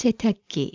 세탁기.